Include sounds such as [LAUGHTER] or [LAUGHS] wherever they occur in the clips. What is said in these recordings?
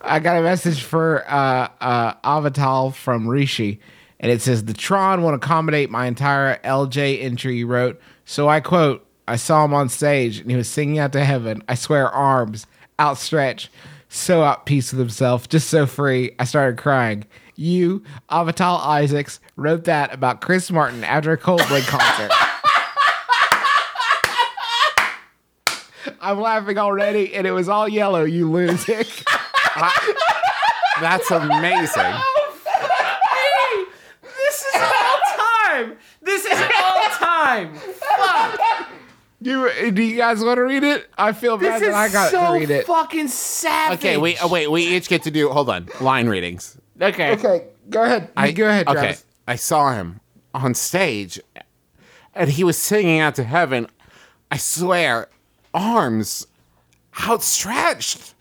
I got a message for uh, uh, Avatal from Rishi, and it says the Tron won't accommodate my entire LJ entry. He wrote, so I quote: "I saw him on stage, and he was singing out to heaven. I swear, arms outstretched, so at peace with himself, just so free. I started crying." You, Avatal Isaacs, wrote that about Chris Martin after a Coldplay concert. [LAUGHS] I'm laughing already, and it was all yellow, you lunatic. [LAUGHS] That's amazing. [LAUGHS] Oh, this is all time. This is all time. You, do you guys want to read it? I feel bad This that I is got so to read it. fucking savage. Okay, wait, oh, wait, we each get to do. Hold on, line readings. Okay. okay, go ahead. You go ahead, Okay, Travis. I saw him on stage, and he was singing out to heaven. I swear, arms outstretched,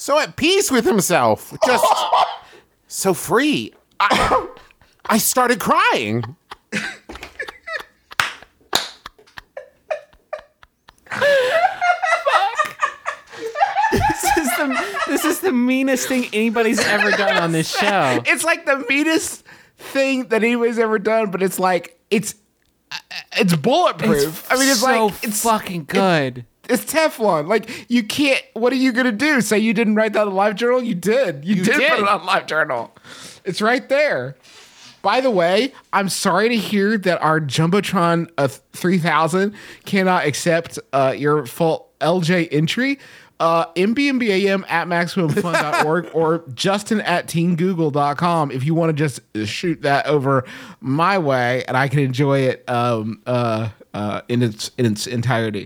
so at peace with himself, just so free. I, I started crying. This is the this is the meanest thing anybody's ever done on this show. It's like the meanest thing that anybody's ever done, but it's like it's it's bulletproof. I mean, it's so like it's fucking good. It's Teflon. Like you can't. What are you gonna do? Say you didn't write that in Live Journal? You did. You, did, did. put it on Live Journal. It's right there. By the way, I'm sorry to hear that our jumbotron uh, 3000 cannot accept uh, your full LJ entry. Uh, mbmbam at maximumfun.org [LAUGHS] or justin at teengoogle.com if you want to just shoot that over my way and I can enjoy it um, uh, uh, in its in its entirety.